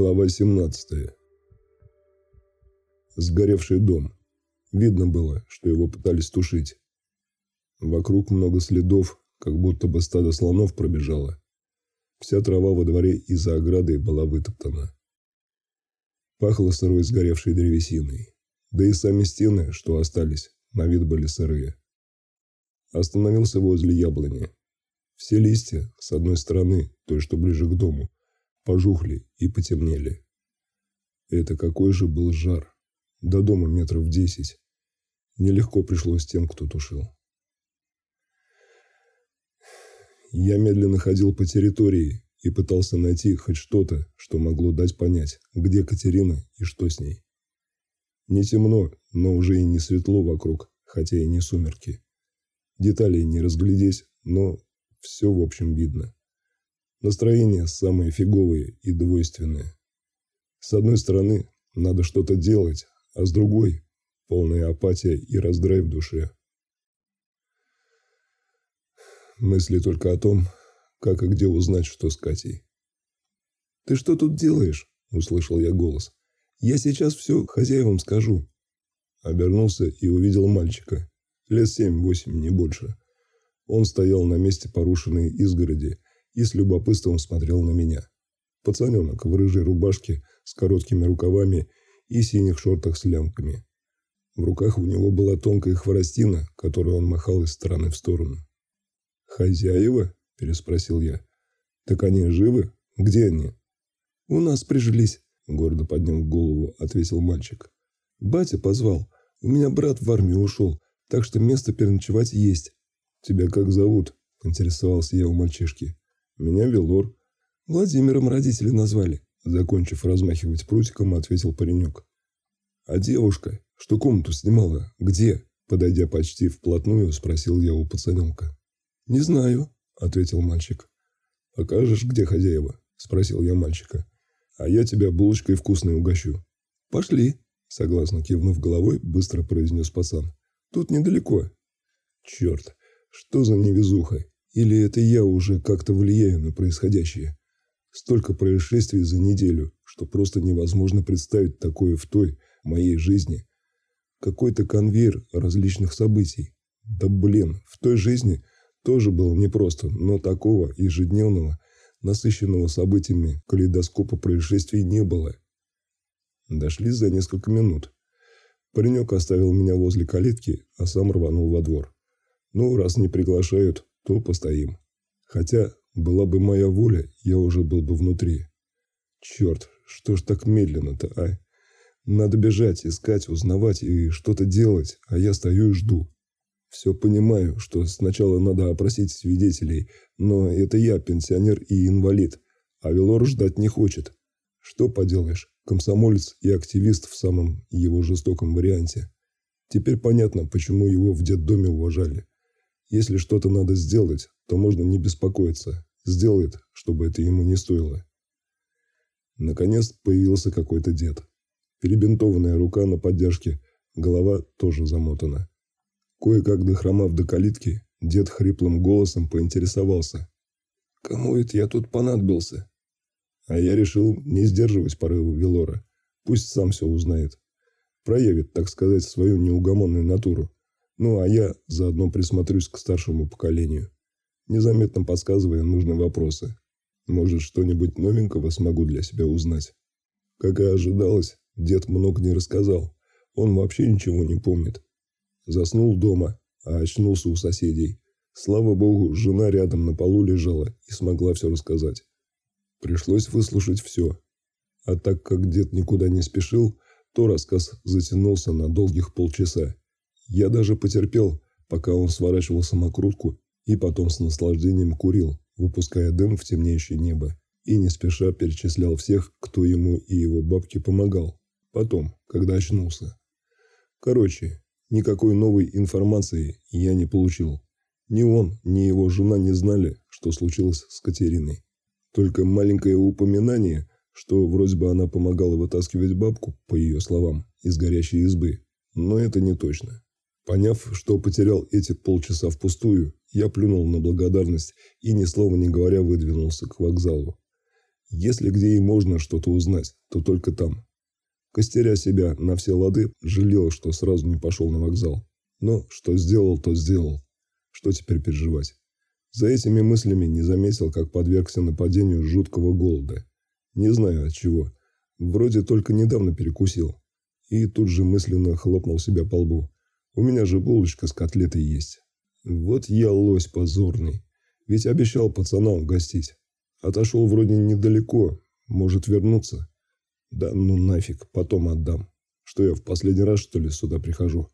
Глава 17. Сгоревший дом. Видно было, что его пытались тушить. Вокруг много следов, как будто бы стадо слонов пробежало. Вся трава во дворе и за оградой была вытоптана. Пахло сырой сгоревшей древесиной. Да и сами стены, что остались, на вид были сырые. Остановился возле яблони. Все листья, с одной стороны, той, что ближе к дому, пожухли и потемнели. Это какой же был жар. До дома метров десять. Нелегко пришлось тем, кто тушил. Я медленно ходил по территории и пытался найти хоть что-то, что могло дать понять, где Катерина и что с ней. Не темно, но уже и не светло вокруг, хотя и не сумерки. Деталей не разглядеть, но все в общем видно. Настроения самые фиговые и двойственные. С одной стороны, надо что-то делать, а с другой – полная апатия и раздрай в душе. Мысли только о том, как и где узнать, что с Катей. «Ты что тут делаешь?» – услышал я голос. «Я сейчас все хозяевам скажу». Обернулся и увидел мальчика. Лет семь-восемь, не больше. Он стоял на месте порушенной изгороди и с любопытством смотрел на меня. Пацаненок в рыжей рубашке с короткими рукавами и синих шортах с лямками. В руках у него была тонкая хворостина, которую он махал из стороны в сторону. «Хозяева?» – переспросил я. «Так они живы? Где они?» «У нас прижились», – гордо поднял голову, ответил мальчик. «Батя позвал. У меня брат в армию ушел, так что место переночевать есть». «Тебя как зовут?» – интересовался я у мальчишки. Меня Велор. Владимиром родители назвали. Закончив размахивать прутиком, ответил паренек. А девушка, что комнату снимала, где? Подойдя почти вплотную, спросил я у пацаненка. Не знаю, ответил мальчик. Покажешь, где хозяева? Спросил я мальчика. А я тебя булочкой вкусной угощу. Пошли, согласно кивнув головой, быстро произнес пацан. Тут недалеко. Черт, что за невезуха? Или это я уже как-то влияю на происходящее? Столько происшествий за неделю, что просто невозможно представить такое в той, моей жизни. Какой-то конвейер различных событий. Да блин, в той жизни тоже было непросто, но такого ежедневного, насыщенного событиями калейдоскопа происшествий не было. Дошли за несколько минут. Паренек оставил меня возле калитки, а сам рванул во двор. Ну, раз не приглашают, то постоим. Хотя, была бы моя воля, я уже был бы внутри. Черт, что ж так медленно-то, а? Надо бежать, искать, узнавать и что-то делать, а я стою и жду. Все понимаю, что сначала надо опросить свидетелей, но это я, пенсионер и инвалид, а Велор ждать не хочет. Что поделаешь, комсомолец и активист в самом его жестоком варианте. Теперь понятно, почему его в детдоме уважали. Если что-то надо сделать, то можно не беспокоиться. Сделает, чтобы это ему не стоило. Наконец появился какой-то дед. Перебинтованная рука на поддержке, голова тоже замотана. Кое-как дохромав до калитки, дед хриплым голосом поинтересовался. «Кому это я тут понадобился?» А я решил не сдерживать порывы Велора. Пусть сам все узнает. Проявит, так сказать, свою неугомонную натуру. Ну, а я заодно присмотрюсь к старшему поколению, незаметно подсказывая нужные вопросы. Может, что-нибудь новенького смогу для себя узнать. Как и ожидалось, дед много не рассказал. Он вообще ничего не помнит. Заснул дома, а очнулся у соседей. Слава богу, жена рядом на полу лежала и смогла все рассказать. Пришлось выслушать все. А так как дед никуда не спешил, то рассказ затянулся на долгих полчаса. Я даже потерпел, пока он сворачивал самокрутку и потом с наслаждением курил, выпуская дым в темнеющее небо, и не спеша перечислял всех, кто ему и его бабке помогал. Потом, когда очнулся. Короче, никакой новой информации я не получил. Ни он, ни его жена не знали, что случилось с Катериной. Только маленькое упоминание, что вроде бы она помогала вытаскивать бабку, по ее словам, из горящей избы. Но это не точно. Поняв, что потерял эти полчаса впустую, я плюнул на благодарность и, ни слова не говоря, выдвинулся к вокзалу. Если где и можно что-то узнать, то только там. Костеря себя на все лады, жалел, что сразу не пошел на вокзал. Но что сделал, то сделал. Что теперь переживать? За этими мыслями не заметил, как подвергся нападению жуткого голода. Не знаю от чего. Вроде только недавно перекусил. И тут же мысленно хлопнул себя по лбу. У меня же булочка с котлетой есть. Вот я лось позорный. Ведь обещал пацанам угостить. Отошел вроде недалеко. Может вернуться. Да ну нафиг, потом отдам. Что я в последний раз, что ли, сюда прихожу?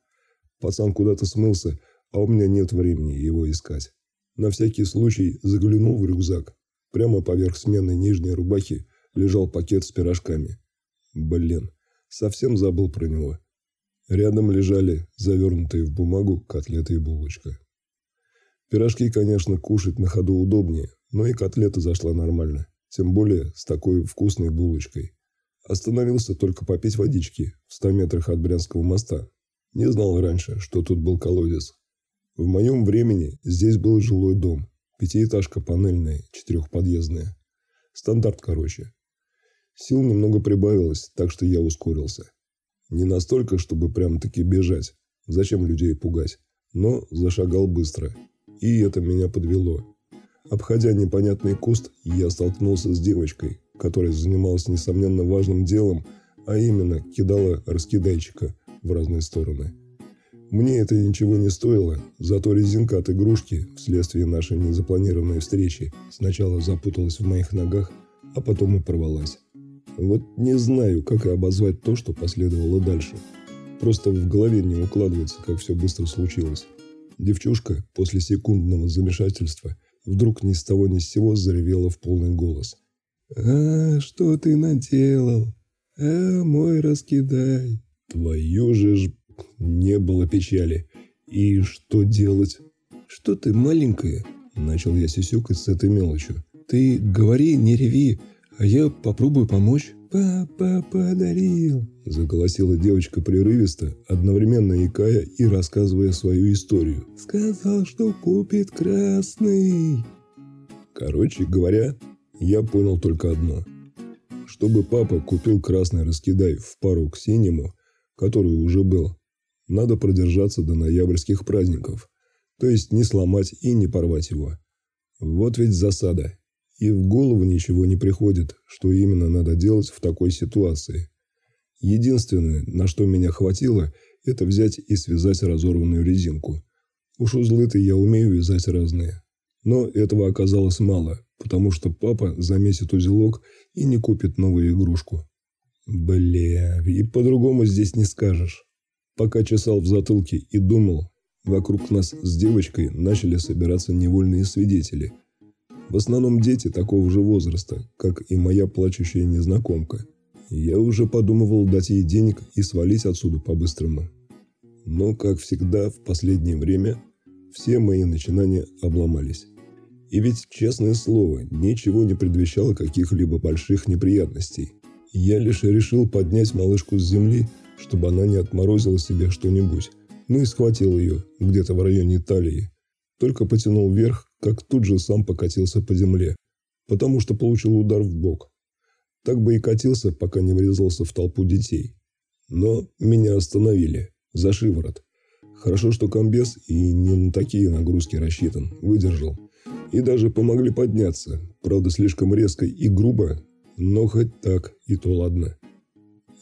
Пацан куда-то смылся, а у меня нет времени его искать. На всякий случай заглянул в рюкзак. Прямо поверх сменной нижней рубахи лежал пакет с пирожками. Блин, совсем забыл про него. Рядом лежали завернутые в бумагу котлеты и булочка. Пирожки, конечно, кушать на ходу удобнее, но и котлета зашла нормально, тем более с такой вкусной булочкой. Остановился только попить водички в ста метрах от Брянского моста. Не знал раньше, что тут был колодец. В моем времени здесь был жилой дом, пятиэтажка панельная, четырехподъездная. Стандарт, короче. Сил немного прибавилось, так что я ускорился. Не настолько, чтобы прям-таки бежать. Зачем людей пугать? Но зашагал быстро. И это меня подвело. Обходя непонятный куст, я столкнулся с девочкой, которая занималась несомненно важным делом, а именно кидала раскидайчика в разные стороны. Мне это ничего не стоило, зато резинка от игрушки вследствие нашей незапланированной встречи сначала запуталась в моих ногах, а потом и порвалась. Вот не знаю, как и обозвать то, что последовало дальше. Просто в голове не укладывается, как все быстро случилось. Девчушка после секундного замешательства вдруг ни с того ни с сего заревела в полный голос. «А, что ты наделал? А, мой раскидай!» Твою же ж... Не было печали. И что делать? «Что ты, маленькая?» Начал я сисюкать с этой мелочью. «Ты говори, не реви, а я попробую помочь». «Папа подарил», – заголосила девочка прерывисто, одновременно икая и рассказывая свою историю. «Сказал, что купит красный». Короче говоря, я понял только одно. Чтобы папа купил красный раскидай в пару к синему, который уже был, надо продержаться до ноябрьских праздников, то есть не сломать и не порвать его. Вот ведь засада. И в голову ничего не приходит, что именно надо делать в такой ситуации. Единственное, на что меня хватило, это взять и связать разорванную резинку. Уж узлы-то я умею вязать разные. Но этого оказалось мало, потому что папа заметит узелок и не купит новую игрушку. Бля, и по-другому здесь не скажешь. Пока чесал в затылке и думал, вокруг нас с девочкой начали собираться невольные свидетели – в основном дети такого же возраста, как и моя плачущая незнакомка. Я уже подумывал дать ей денег и свалить отсюда по-быстрому. Но, как всегда, в последнее время все мои начинания обломались. И ведь, честное слово, ничего не предвещало каких-либо больших неприятностей. Я лишь решил поднять малышку с земли, чтобы она не отморозила себе что-нибудь, ну и схватил ее где-то в районе талии. Только потянул вверх, как тут же сам покатился по земле, потому что получил удар в бок. Так бы и катился, пока не врезался в толпу детей. Но меня остановили. За шиворот. Хорошо, что комбез и не на такие нагрузки рассчитан. Выдержал. И даже помогли подняться. Правда, слишком резко и грубо, но хоть так, и то ладно.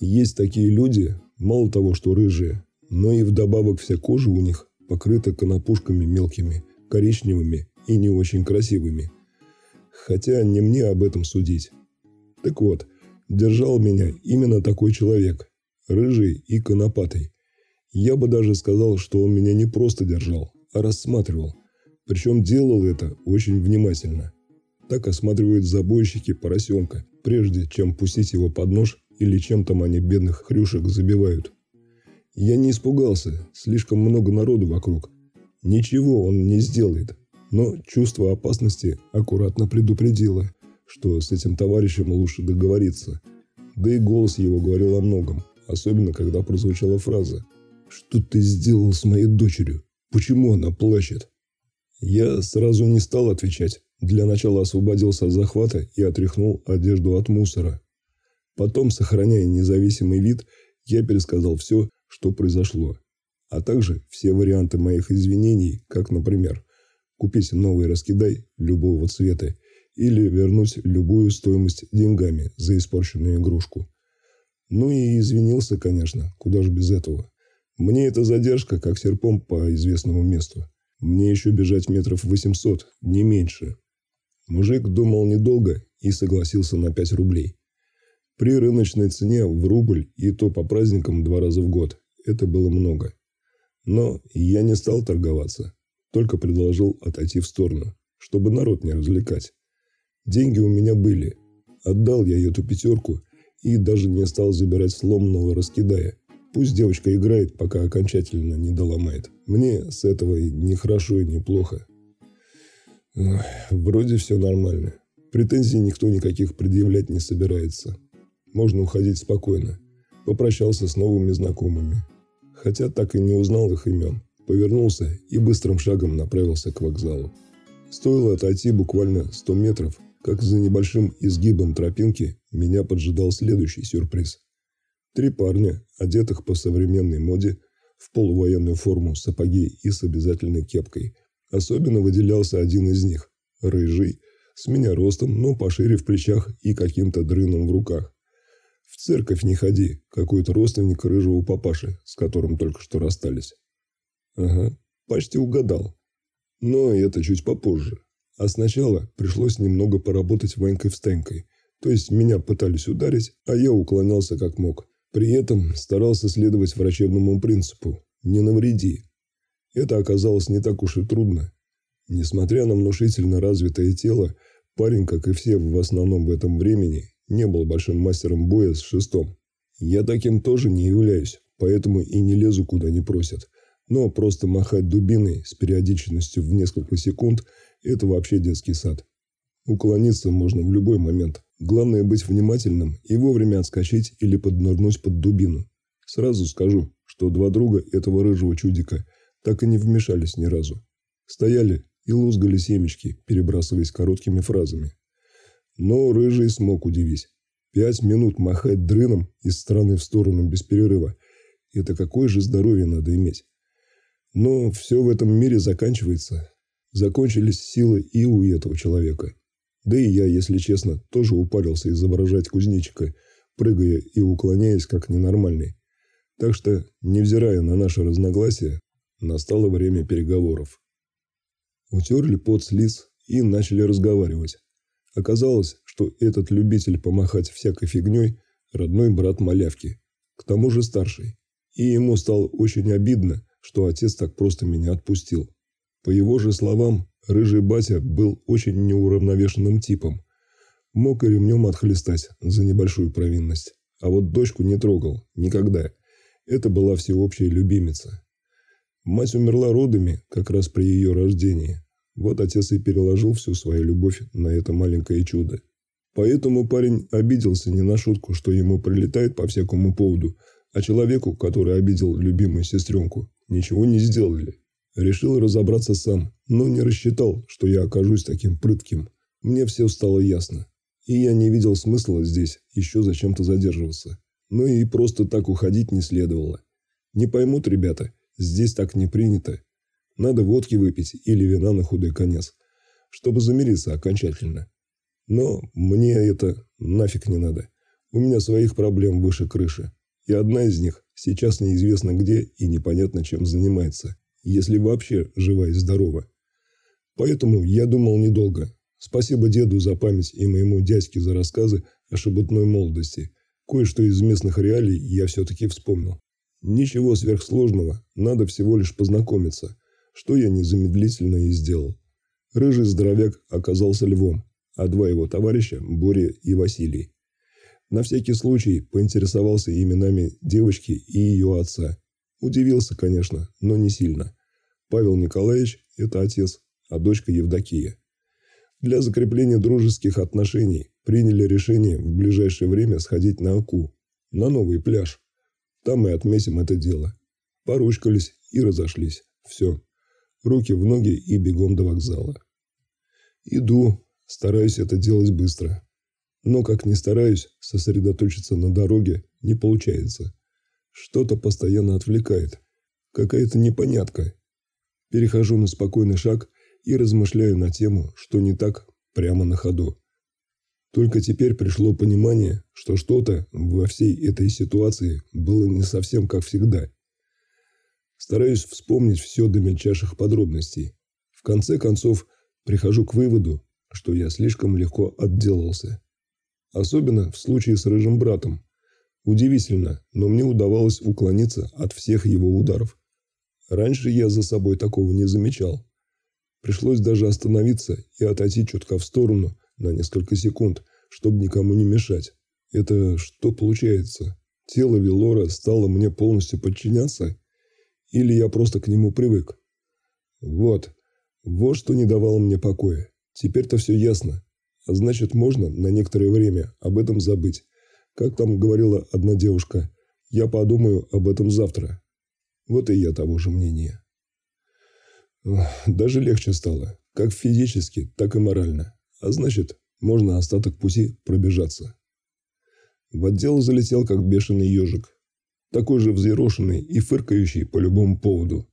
Есть такие люди, мало того, что рыжие, но и вдобавок вся кожа у них покрыта конопушками мелкими, коричневыми и не очень красивыми. Хотя не мне об этом судить. Так вот, держал меня именно такой человек, рыжий и конопатый. Я бы даже сказал, что он меня не просто держал, а рассматривал. Причем делал это очень внимательно. Так осматривают забойщики поросенка, прежде чем пустить его под нож или чем там они бедных хрюшек забивают. Я не испугался, слишком много народу вокруг. Ничего он не сделает, но чувство опасности аккуратно предупредило, что с этим товарищем лучше договориться. Да и голос его говорил о многом, особенно когда прозвучала фраза «Что ты сделал с моей дочерью? Почему она плачет?» Я сразу не стал отвечать, Для начала освободился от захвата и отряхнул одежду от мусора. Потом, сохраняя независимый вид, я пересказал все, что произошло, а также все варианты моих извинений, как, например, купить новый раскидай любого цвета или вернуть любую стоимость деньгами за испорченную игрушку. Ну и извинился, конечно, куда же без этого. Мне эта задержка как серпом по известному месту. Мне еще бежать метров 800, не меньше. Мужик думал недолго и согласился на 5 рублей. При рыночной цене в рубль и то по праздникам два раза в год. Это было много. Но я не стал торговаться, только предложил отойти в сторону, чтобы народ не развлекать. Деньги у меня были. Отдал я эту пятерку и даже не стал забирать сломанного раскидая. Пусть девочка играет, пока окончательно не доломает. Мне с этого и не хорошо, и не плохо. Вроде все нормально. Претензий никто никаких предъявлять не собирается. Можно уходить спокойно. Попрощался с новыми знакомыми. Хотя так и не узнал их имен. Повернулся и быстрым шагом направился к вокзалу. Стоило отойти буквально 100 метров, как за небольшим изгибом тропинки меня поджидал следующий сюрприз. Три парня, одетых по современной моде, в полувоенную форму, сапоги и с обязательной кепкой. Особенно выделялся один из них – рыжий, с меня ростом, но пошире в плечах и каким-то дрыном в руках. В церковь не ходи, какой-то родственник рыжего папаши, с которым только что расстались. Ага, почти угадал. Но это чуть попозже. А сначала пришлось немного поработать Ванькой-встанькой. То есть меня пытались ударить, а я уклонялся как мог. При этом старался следовать врачебному принципу «не навреди». Это оказалось не так уж и трудно. Несмотря на внушительно развитое тело, парень, как и все в основном в этом времени, не был большим мастером боя с шестом. Я таким тоже не являюсь, поэтому и не лезу куда не просят. Но просто махать дубиной с периодичностью в несколько секунд – это вообще детский сад. Уклониться можно в любой момент. Главное быть внимательным и вовремя отскочить или поднырнуть под дубину. Сразу скажу, что два друга этого рыжего чудика так и не вмешались ни разу. Стояли и лузгали семечки, перебрасываясь короткими фразами. Но Рыжий смог удивить. Пять минут махать дрыном из стороны в сторону без перерыва. Это какое же здоровье надо иметь? Но все в этом мире заканчивается. Закончились силы и у этого человека. Да и я, если честно, тоже упарился изображать кузнечика, прыгая и уклоняясь как ненормальный. Так что, невзирая на наши разногласия, настало время переговоров. Утерли пот с лиц и начали разговаривать. Оказалось, что этот любитель помахать всякой фигней – родной брат малявки, к тому же старший. И ему стало очень обидно, что отец так просто меня отпустил. По его же словам, рыжий батя был очень неуравновешенным типом. Мог и ремнем отхлестать за небольшую провинность. А вот дочку не трогал. Никогда. Это была всеобщая любимица. Мать умерла родами как раз при ее рождении. Вот отец и переложил всю свою любовь на это маленькое чудо. Поэтому парень обиделся не на шутку, что ему прилетает по всякому поводу, а человеку, который обидел любимую сестренку, ничего не сделали. Решил разобраться сам, но не рассчитал, что я окажусь таким прытким. Мне все стало ясно. И я не видел смысла здесь еще зачем-то задерживаться. Но и просто так уходить не следовало. Не поймут ребята, здесь так не принято. Надо водки выпить или вина на худой конец, чтобы замириться окончательно. Но мне это нафиг не надо. У меня своих проблем выше крыши. И одна из них сейчас неизвестно где и непонятно чем занимается, если вообще жива и здорова. Поэтому я думал недолго. Спасибо деду за память и моему дядьке за рассказы о шебутной молодости. Кое-что из местных реалий я все-таки вспомнил. Ничего сверхсложного, надо всего лишь познакомиться что я незамедлительно и сделал. Рыжий здоровяк оказался львом, а два его товарища – Боря и Василий. На всякий случай поинтересовался именами девочки и ее отца. Удивился, конечно, но не сильно. Павел Николаевич – это отец, а дочка Евдокия. Для закрепления дружеских отношений приняли решение в ближайшее время сходить на Аку, на новый пляж. Там мы отметим это дело. Поручкались и разошлись. Все руки в ноги и бегом до вокзала. Иду, стараюсь это делать быстро. Но, как ни стараюсь, сосредоточиться на дороге не получается. Что-то постоянно отвлекает. Какая-то непонятка. Перехожу на спокойный шаг и размышляю на тему, что не так прямо на ходу. Только теперь пришло понимание, что что-то во всей этой ситуации было не совсем как всегда. Стараюсь вспомнить все до мельчайших подробностей. В конце концов, прихожу к выводу, что я слишком легко отделался. Особенно в случае с рыжим братом. Удивительно, но мне удавалось уклониться от всех его ударов. Раньше я за собой такого не замечал. Пришлось даже остановиться и отойти чутка в сторону на несколько секунд, чтобы никому не мешать. Это что получается? Тело Велора стало мне полностью подчиняться? Или я просто к нему привык? Вот. Вот что не давало мне покоя. Теперь-то все ясно. А значит, можно на некоторое время об этом забыть. Как там говорила одна девушка, я подумаю об этом завтра. Вот и я того же мнения. Даже легче стало, как физически, так и морально. А значит, можно остаток пути пробежаться. В отдел залетел, как бешеный ежик. Такой же взъерошенный и фыркающий по любому поводу.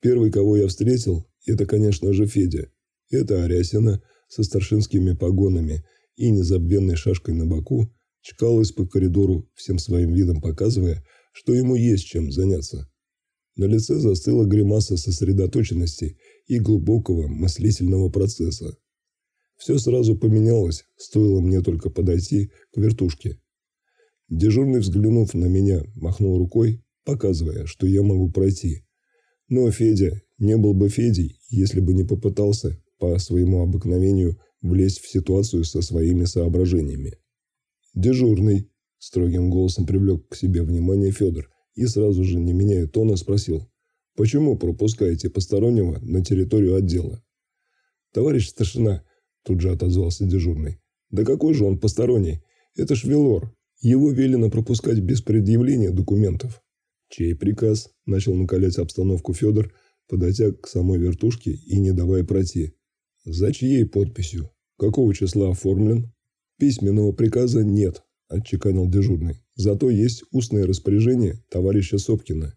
Первый, кого я встретил, это, конечно же, Федя. Это Арясина со старшинскими погонами и незабвенной шашкой на боку чкалась по коридору, всем своим видом показывая, что ему есть чем заняться. На лице застыла гримаса сосредоточенности и глубокого мыслительного процесса. Все сразу поменялось, стоило мне только подойти к вертушке. Дежурный, взглянув на меня, махнул рукой, показывая, что я могу пройти. Но Федя не был бы Федей, если бы не попытался по своему обыкновению влезть в ситуацию со своими соображениями. «Дежурный», – строгим голосом привлек к себе внимание Федор и сразу же, не меняя тона, спросил, «Почему пропускаете постороннего на территорию отдела?» «Товарищ старшина», – тут же отозвался дежурный, «да какой же он посторонний? Это ж Велор. Его велено пропускать без предъявления документов». «Чей приказ?» – начал накалять обстановку Федор, подойдя к самой вертушке и не давая пройти. «За чьей подписью? Какого числа оформлен?» «Письменного приказа нет», – отчеканил дежурный. «Зато есть устное распоряжение товарища Сопкина.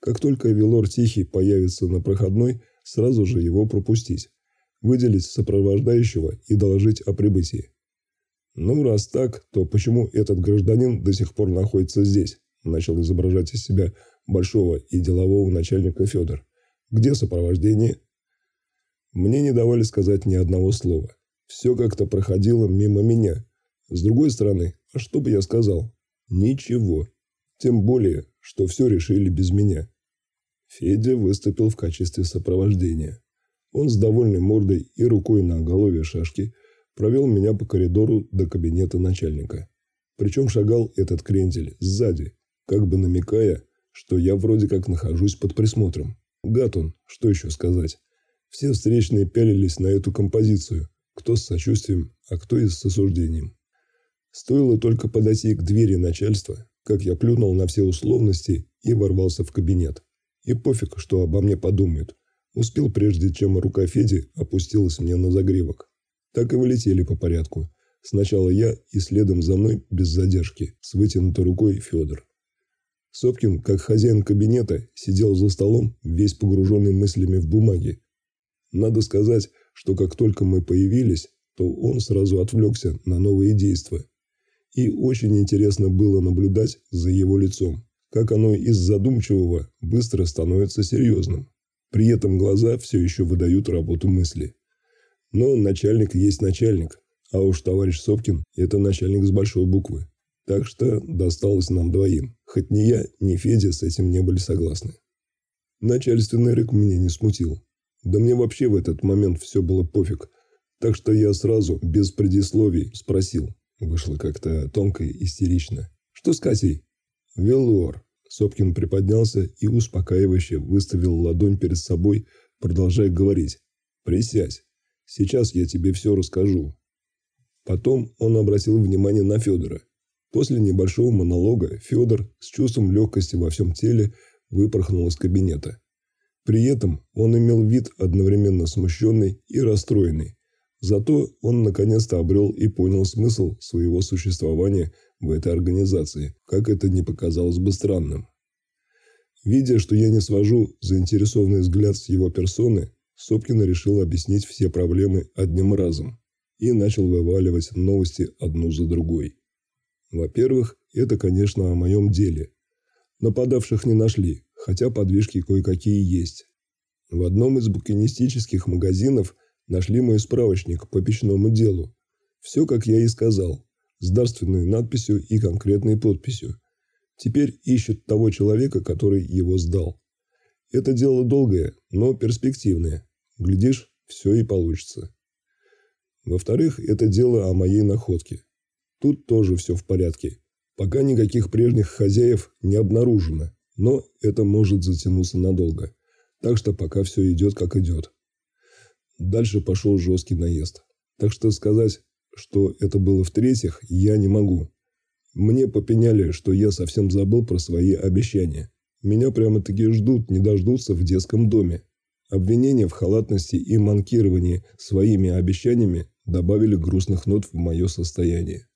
Как только Велор Тихий появится на проходной, сразу же его пропустить, выделить сопровождающего и доложить о прибытии». «Ну, раз так, то почему этот гражданин до сих пор находится здесь?» – начал изображать из себя большого и делового начальника Федор. «Где сопровождение?» Мне не давали сказать ни одного слова. Все как-то проходило мимо меня. С другой стороны, а что бы я сказал? Ничего. Тем более, что все решили без меня. Федя выступил в качестве сопровождения. Он с довольной мордой и рукой на голове шашки провел меня по коридору до кабинета начальника. Причем шагал этот крендель сзади, как бы намекая, что я вроде как нахожусь под присмотром. Гад он, что еще сказать. Все встречные пялились на эту композицию, кто с сочувствием, а кто и с осуждением. Стоило только подойти к двери начальства, как я плюнул на все условности и ворвался в кабинет. И пофиг, что обо мне подумают. Успел прежде, чем рука Феди опустилась мне на загривок. Так и вылетели по порядку. Сначала я и следом за мной без задержки, с вытянутой рукой Федор. Сопкин, как хозяин кабинета, сидел за столом, весь погруженный мыслями в бумаги, надо сказать, что как только мы появились, то он сразу отвлекся на новые действия. И очень интересно было наблюдать за его лицом, как оно из задумчивого быстро становится серьезным. При этом глаза все еще выдают работу мысли. Но начальник есть начальник, а уж товарищ Сопкин – это начальник с большой буквы. Так что досталось нам двоим, хоть ни я, ни Федя с этим не были согласны. Начальственный рык меня не смутил. Да мне вообще в этот момент все было пофиг. Так что я сразу, без предисловий, спросил. Вышло как-то тонко и истерично. «Что с Катей?» «Велор». Сопкин приподнялся и успокаивающе выставил ладонь перед собой, продолжая говорить. «Присядь. Сейчас я тебе все расскажу». Потом он обратил внимание на Федора. После небольшого монолога Федор с чувством легкости во всем теле выпорхнул из кабинета. При этом он имел вид одновременно смущенный и расстроенный. Зато он наконец-то обрел и понял смысл своего существования в этой организации, как это не показалось бы странным. Видя, что я не свожу заинтересованный взгляд с его персоны, Сопкин решил объяснить все проблемы одним разом и начал вываливать новости одну за другой. Во-первых, это, конечно, о моем деле. Нападавших не нашли, хотя подвижки кое-какие есть. В одном из букинистических магазинов нашли мой справочник по печному делу. Все, как я и сказал, с дарственной надписью и конкретной подписью. Теперь ищут того человека, который его сдал. Это дело долгое, но перспективное. Глядишь, все и получится. Во-вторых, это дело о моей находке. Тут тоже все в порядке. Пока никаких прежних хозяев не обнаружено, но это может затянуться надолго. Так что пока все идет как идет. Дальше пошел жесткий наезд. Так что сказать, что это было в-третьих, я не могу. Мне попеняли, что я совсем забыл про свои обещания. Меня прямо-таки ждут, не дождутся в детском доме. Обвинения в халатности и манкировании своими обещаниями добавили грустных нот в мое состояние.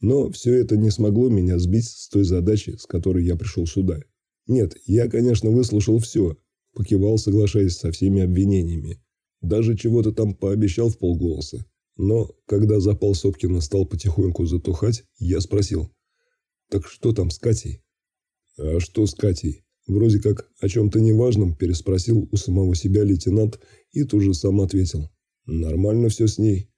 Но все это не смогло меня сбить с той задачи, с которой я пришел сюда. Нет, я, конечно, выслушал все, покивал, соглашаясь со всеми обвинениями. Даже чего-то там пообещал в полголоса. Но когда запал Сопкина стал потихоньку затухать, я спросил. «Так что там с Катей?» «А что с Катей?» Вроде как о чем-то неважном переспросил у самого себя лейтенант и тут же сам ответил. «Нормально все с ней».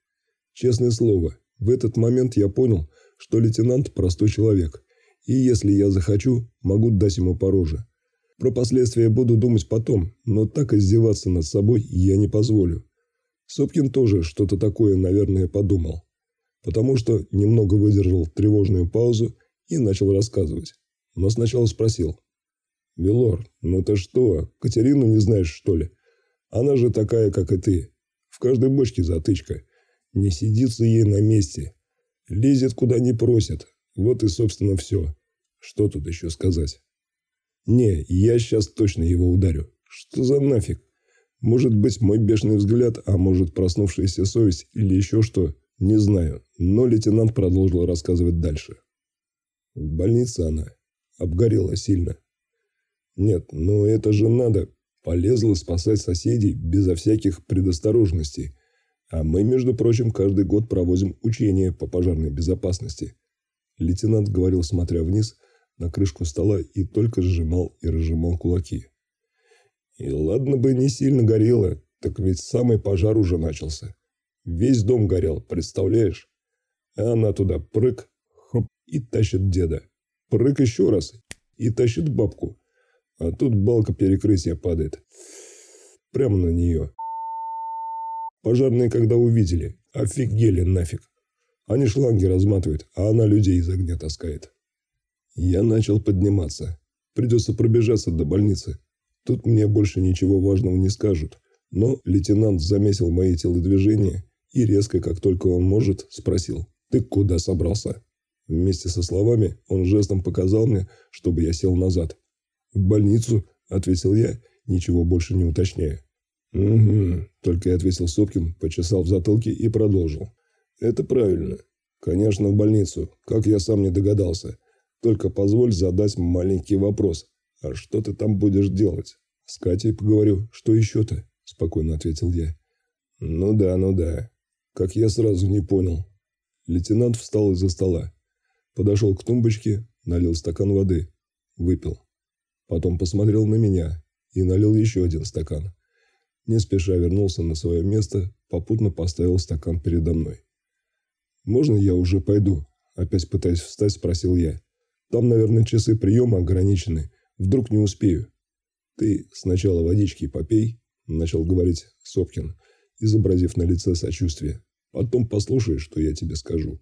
Честное слово, в этот момент я понял, что лейтенант простой человек, и если я захочу, могу дать ему по роже. Про последствия буду думать потом, но так издеваться над собой я не позволю. Сопкин тоже что-то такое, наверное, подумал, потому что немного выдержал тревожную паузу и начал рассказывать. Но сначала спросил. «Велор, ну ты что, Катерину не знаешь, что ли? Она же такая, как и ты. В каждой бочке затычка. Не сидится ей на месте. Лезет куда не просит. Вот и, собственно, все. Что тут еще сказать? Не, я сейчас точно его ударю. Что за нафиг? Может быть, мой бешеный взгляд, а может, проснувшаяся совесть или еще что, не знаю. Но лейтенант продолжил рассказывать дальше. В больнице она. Обгорела сильно. Нет, ну это же надо. Полезла спасать соседей безо всяких предосторожностей. А мы, между прочим, каждый год проводим учения по пожарной безопасности. Лейтенант говорил, смотря вниз на крышку стола и только сжимал и разжимал кулаки. И ладно бы не сильно горело, так ведь самый пожар уже начался. Весь дом горел, представляешь? А она туда прыг, хоп, и тащит деда. Прыг еще раз, и тащит бабку. А тут балка перекрытия падает. Прямо на нее. Пожарные, когда увидели, офигели нафиг. Они шланги разматывают, а она людей из огня таскает. Я начал подниматься. Придется пробежаться до больницы. Тут мне больше ничего важного не скажут. Но лейтенант заметил мои телодвижения и резко, как только он может, спросил «Ты куда собрался?». Вместе со словами он жестом показал мне, чтобы я сел назад. «В больницу», – ответил я, ничего больше не уточняя. «Угу», – только и ответил Сопкин, почесал в затылке и продолжил. «Это правильно. Конечно, в больницу, как я сам не догадался. Только позволь задать маленький вопрос. «А что ты там будешь делать?» «С Катей поговорю. Что еще-то?» – спокойно ответил я. «Ну да, ну да. Как я сразу не понял». Лейтенант встал из-за стола. Подошел к тумбочке, налил стакан воды. Выпил. Потом посмотрел на меня и налил еще один стакан. Не спеша вернулся на свое место, попутно поставил стакан передо мной. «Можно я уже пойду?» Опять пытаясь встать, спросил я. «Там, наверное, часы приема ограничены. Вдруг не успею. Ты сначала водички попей, начал говорить Сопкин, изобразив на лице сочувствие. Потом послушай, что я тебе скажу.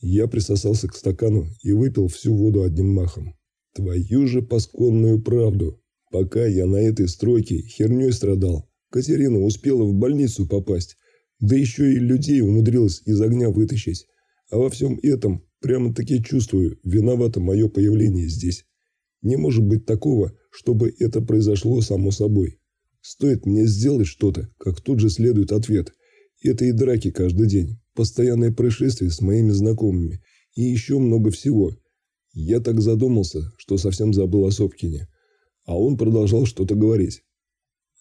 Я присосался к стакану и выпил всю воду одним махом. Твою же пасконную правду. Пока я на этой стройке херней страдал, Катерина успела в больницу попасть, да еще и людей умудрилась из огня вытащить. А во всем этом прямо-таки чувствую, виновато мое появление здесь. Не может быть такого, чтобы это произошло само собой. Стоит мне сделать что-то, как тут же следует ответ. Это и драки каждый день, постоянные происшествия с моими знакомыми и еще много всего. Я так задумался, что совсем забыл о Сопкине. А он продолжал что-то говорить.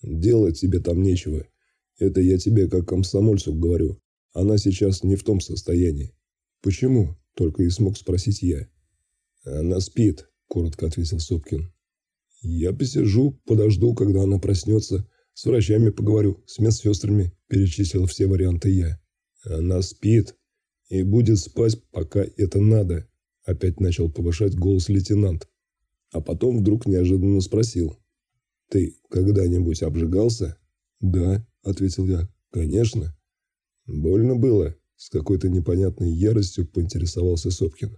«Делать тебе там нечего. Это я тебе как комсомольцу говорю. Она сейчас не в том состоянии». «Почему?» – только и смог спросить я. «Она спит», – коротко ответил Сопкин. «Я посижу, подожду, когда она проснется. С врачами поговорю, с медсестрами», – перечислил все варианты я. «Она спит и будет спать, пока это надо», – опять начал повышать голос лейтенант. А потом вдруг неожиданно спросил. «Ты когда-нибудь обжигался?» «Да», – ответил я. «Конечно». «Больно было?» – с какой-то непонятной яростью поинтересовался Сопкин.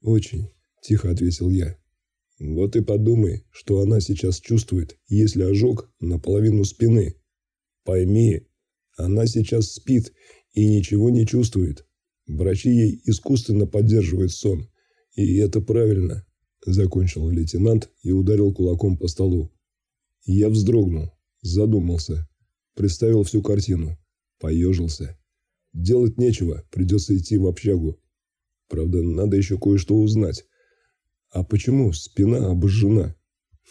«Очень», – тихо ответил я. «Вот и подумай, что она сейчас чувствует, если ожог наполовину спины. Пойми, она сейчас спит и ничего не чувствует. Врачи ей искусственно поддерживают сон. И это правильно», – закончил лейтенант и ударил кулаком по столу. Я вздрогнул, задумался, представил всю картину, поежился. Делать нечего, придется идти в общагу. Правда, надо еще кое-что узнать. А почему спина обожжена?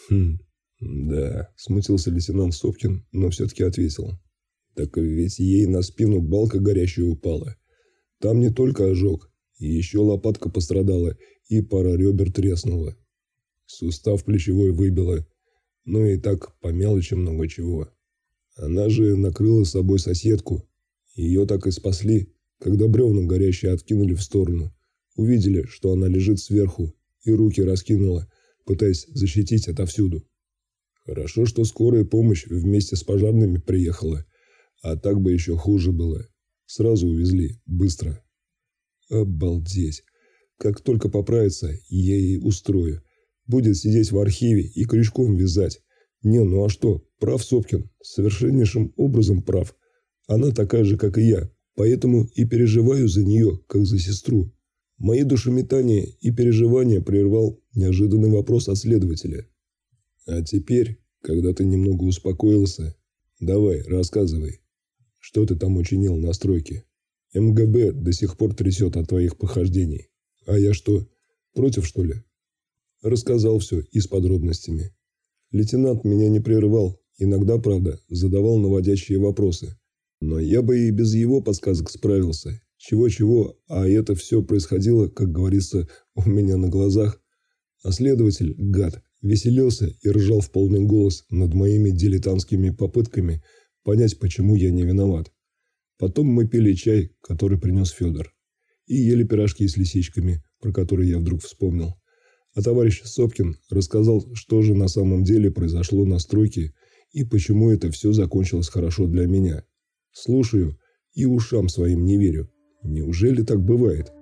Хм, да, смутился лейтенант Сопкин, но все-таки ответил. Так ведь ей на спину балка горящая упала. Там не только ожог, еще лопатка пострадала, и пара ребер треснула. Сустав плечевой выбило. Ну и так по мелочи много чего. Она же накрыла собой соседку. Ее так и спасли, когда бревна горящие откинули в сторону. Увидели, что она лежит сверху, и руки раскинула, пытаясь защитить отовсюду. Хорошо, что скорая помощь вместе с пожарными приехала, а так бы еще хуже было. Сразу увезли, быстро. Обалдеть. Как только поправится, я ей устрою. Будет сидеть в архиве и крючком вязать. Не, ну а что, прав Сопкин, совершеннейшим образом прав. Она такая же, как и я, поэтому и переживаю за нее, как за сестру. Мои душеметания и переживания прервал неожиданный вопрос от следователя. «А теперь, когда ты немного успокоился, давай, рассказывай, что ты там учинил на стройке? МГБ до сих пор трясет от твоих похождений. А я что, против, что ли?» Рассказал все и с подробностями. Лейтенант меня не прерывал, иногда, правда, задавал наводящие вопросы. Но я бы и без его подсказок справился, чего-чего, а это все происходило, как говорится, у меня на глазах. А следователь, гад, веселился и ржал в полный голос над моими дилетантскими попытками понять, почему я не виноват. Потом мы пили чай, который принес Федор. И ели пирожки с лисичками, про которые я вдруг вспомнил. А товарищ Сопкин рассказал, что же на самом деле произошло на стройке и почему это все закончилось хорошо для меня. Слушаю и ушам своим не верю. Неужели так бывает?